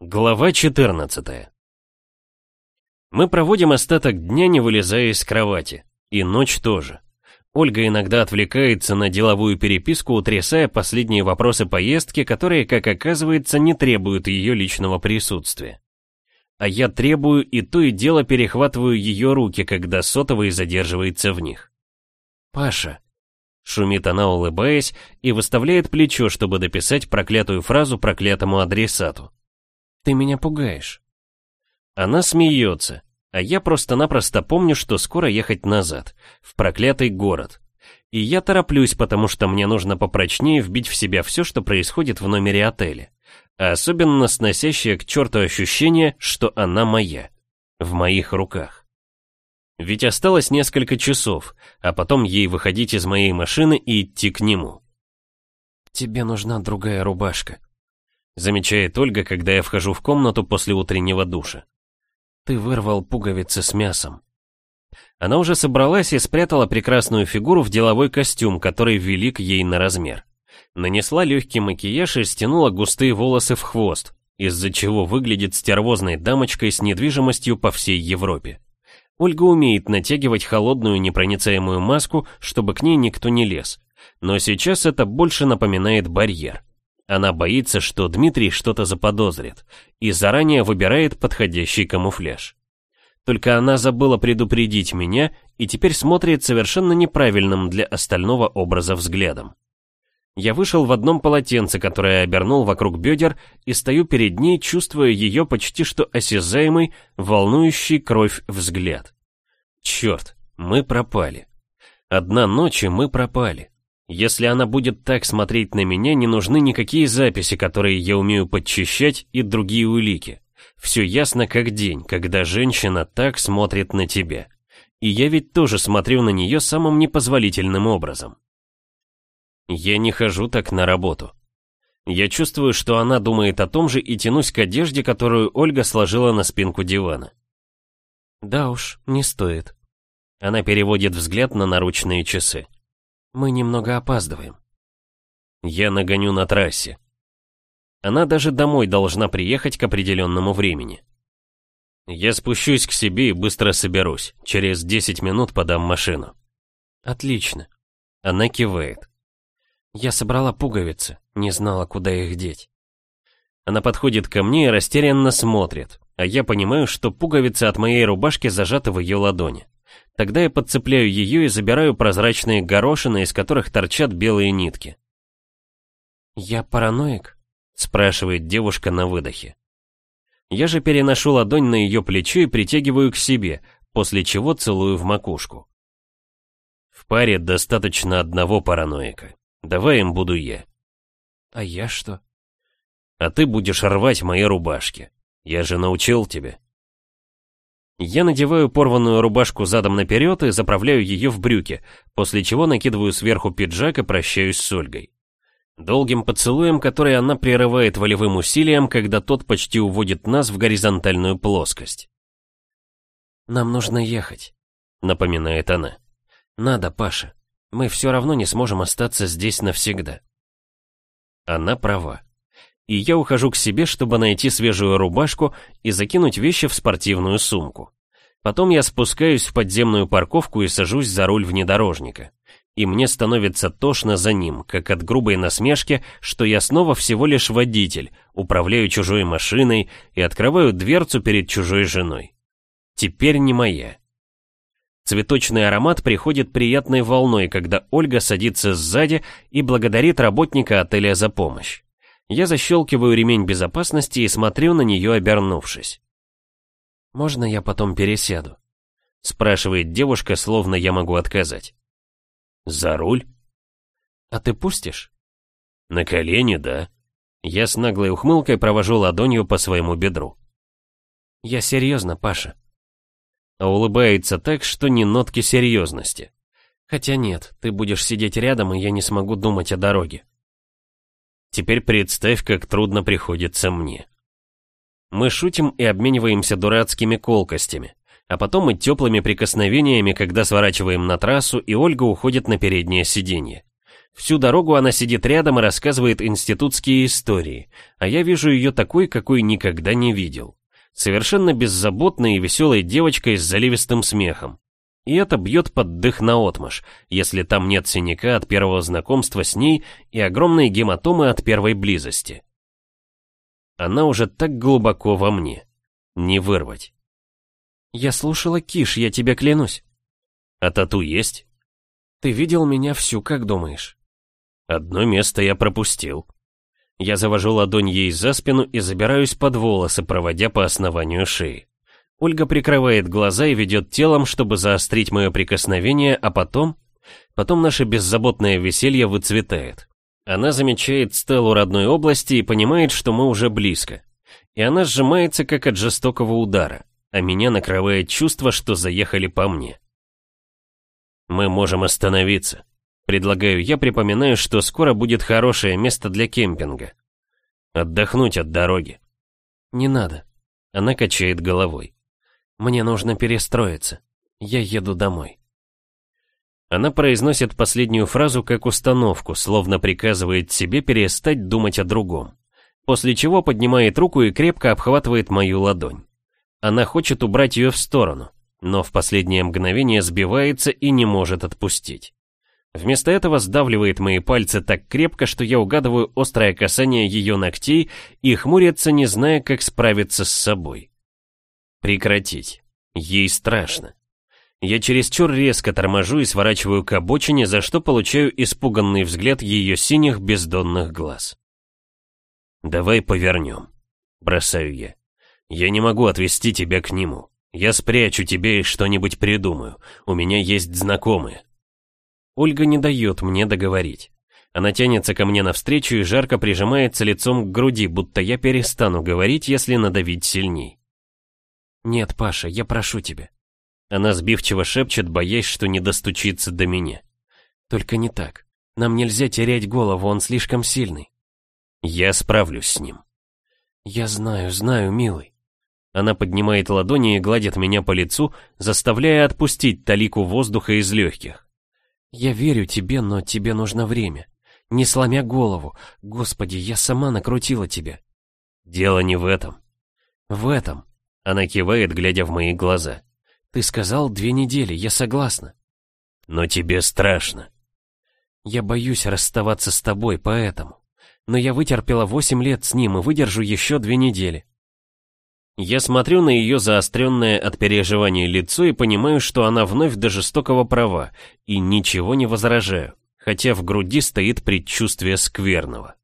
Глава 14 Мы проводим остаток дня, не вылезая из кровати. И ночь тоже. Ольга иногда отвлекается на деловую переписку, утрясая последние вопросы поездки, которые, как оказывается, не требуют ее личного присутствия. А я требую и то и дело перехватываю ее руки, когда сотовый задерживается в них. «Паша», — шумит она, улыбаясь, и выставляет плечо, чтобы дописать проклятую фразу проклятому адресату. Ты меня пугаешь. Она смеется, а я просто-напросто помню, что скоро ехать назад, в проклятый город. И я тороплюсь, потому что мне нужно попрочнее вбить в себя все, что происходит в номере отеля. А особенно сносящее к черту ощущение, что она моя. В моих руках. Ведь осталось несколько часов, а потом ей выходить из моей машины и идти к нему. «Тебе нужна другая рубашка», замечает Ольга, когда я вхожу в комнату после утреннего душа. Ты вырвал пуговицы с мясом. Она уже собралась и спрятала прекрасную фигуру в деловой костюм, который велик ей на размер. Нанесла легкий макияж и стянула густые волосы в хвост, из-за чего выглядит стервозной дамочкой с недвижимостью по всей Европе. Ольга умеет натягивать холодную непроницаемую маску, чтобы к ней никто не лез. Но сейчас это больше напоминает барьер. Она боится, что Дмитрий что-то заподозрит, и заранее выбирает подходящий камуфляж. Только она забыла предупредить меня и теперь смотрит совершенно неправильным для остального образа взглядом. Я вышел в одном полотенце, которое обернул вокруг бедер, и стою перед ней, чувствуя ее почти что осязаемый, волнующий кровь взгляд. Черт, мы пропали. Одна ночь, и мы пропали. Если она будет так смотреть на меня, не нужны никакие записи, которые я умею подчищать, и другие улики. Все ясно как день, когда женщина так смотрит на тебя. И я ведь тоже смотрю на нее самым непозволительным образом. Я не хожу так на работу. Я чувствую, что она думает о том же и тянусь к одежде, которую Ольга сложила на спинку дивана. Да уж, не стоит. Она переводит взгляд на наручные часы. Мы немного опаздываем. Я нагоню на трассе. Она даже домой должна приехать к определенному времени. Я спущусь к себе и быстро соберусь. Через 10 минут подам машину. Отлично. Она кивает. Я собрала пуговицы, не знала, куда их деть. Она подходит ко мне и растерянно смотрит, а я понимаю, что пуговицы от моей рубашки зажаты в ее ладони. Тогда я подцепляю ее и забираю прозрачные горошины, из которых торчат белые нитки. «Я параноик?» — спрашивает девушка на выдохе. Я же переношу ладонь на ее плечо и притягиваю к себе, после чего целую в макушку. В паре достаточно одного параноика. Давай им буду я. А я что? А ты будешь рвать мои рубашки. Я же научил тебя. Я надеваю порванную рубашку задом наперед и заправляю ее в брюки, после чего накидываю сверху пиджак и прощаюсь с Ольгой. Долгим поцелуем, который она прерывает волевым усилием, когда тот почти уводит нас в горизонтальную плоскость. «Нам нужно ехать», — напоминает она. «Надо, Паша. Мы все равно не сможем остаться здесь навсегда». Она права. И я ухожу к себе, чтобы найти свежую рубашку и закинуть вещи в спортивную сумку. Потом я спускаюсь в подземную парковку и сажусь за руль внедорожника. И мне становится тошно за ним, как от грубой насмешки, что я снова всего лишь водитель, управляю чужой машиной и открываю дверцу перед чужой женой. Теперь не моя. Цветочный аромат приходит приятной волной, когда Ольга садится сзади и благодарит работника отеля за помощь. Я защелкиваю ремень безопасности и смотрю на нее, обернувшись. «Можно я потом пересяду?» Спрашивает девушка, словно я могу отказать. «За руль?» «А ты пустишь?» «На колени, да». Я с наглой ухмылкой провожу ладонью по своему бедру. «Я серьезно, Паша». А улыбается так, что не нотки серьезности. Хотя нет, ты будешь сидеть рядом, и я не смогу думать о дороге. Теперь представь, как трудно приходится мне. Мы шутим и обмениваемся дурацкими колкостями, а потом и теплыми прикосновениями, когда сворачиваем на трассу, и Ольга уходит на переднее сиденье. Всю дорогу она сидит рядом и рассказывает институтские истории, а я вижу ее такой, какой никогда не видел. Совершенно беззаботной и веселой девочкой с заливистым смехом. И это бьет под дых наотмашь, если там нет синяка от первого знакомства с ней и огромной гематомы от первой близости. Она уже так глубоко во мне. Не вырвать. Я слушала Киш, я тебе клянусь. А тату есть? Ты видел меня всю, как думаешь? Одно место я пропустил. Я завожу ладонь ей за спину и забираюсь под волосы, проводя по основанию шеи. Ольга прикрывает глаза и ведет телом, чтобы заострить мое прикосновение, а потом... Потом наше беззаботное веселье выцветает. Она замечает Стеллу родной области и понимает, что мы уже близко. И она сжимается, как от жестокого удара, а меня накрывает чувство, что заехали по мне. Мы можем остановиться. Предлагаю я, припоминаю, что скоро будет хорошее место для кемпинга. Отдохнуть от дороги. Не надо. Она качает головой. Мне нужно перестроиться. Я еду домой. Она произносит последнюю фразу как установку, словно приказывает себе перестать думать о другом. После чего поднимает руку и крепко обхватывает мою ладонь. Она хочет убрать ее в сторону, но в последнее мгновение сбивается и не может отпустить. Вместо этого сдавливает мои пальцы так крепко, что я угадываю острое касание ее ногтей и хмурится, не зная, как справиться с собой. Прекратить. Ей страшно. Я чересчур резко торможу и сворачиваю к обочине, за что получаю испуганный взгляд ее синих бездонных глаз. «Давай повернем», — бросаю я. «Я не могу отвести тебя к нему. Я спрячу тебя и что-нибудь придумаю. У меня есть знакомые». Ольга не дает мне договорить. Она тянется ко мне навстречу и жарко прижимается лицом к груди, будто я перестану говорить, если надавить сильней. «Нет, Паша, я прошу тебя». Она сбивчиво шепчет, боясь, что не достучится до меня. «Только не так. Нам нельзя терять голову, он слишком сильный». «Я справлюсь с ним». «Я знаю, знаю, милый». Она поднимает ладони и гладит меня по лицу, заставляя отпустить талику воздуха из легких. «Я верю тебе, но тебе нужно время. Не сломя голову. Господи, я сама накрутила тебя». «Дело не в этом». «В этом». Она кивает, глядя в мои глаза. «Ты сказал две недели, я согласна». «Но тебе страшно». «Я боюсь расставаться с тобой, поэтому. Но я вытерпела восемь лет с ним и выдержу еще две недели». Я смотрю на ее заостренное от переживаний лицо и понимаю, что она вновь до жестокого права, и ничего не возражаю, хотя в груди стоит предчувствие скверного.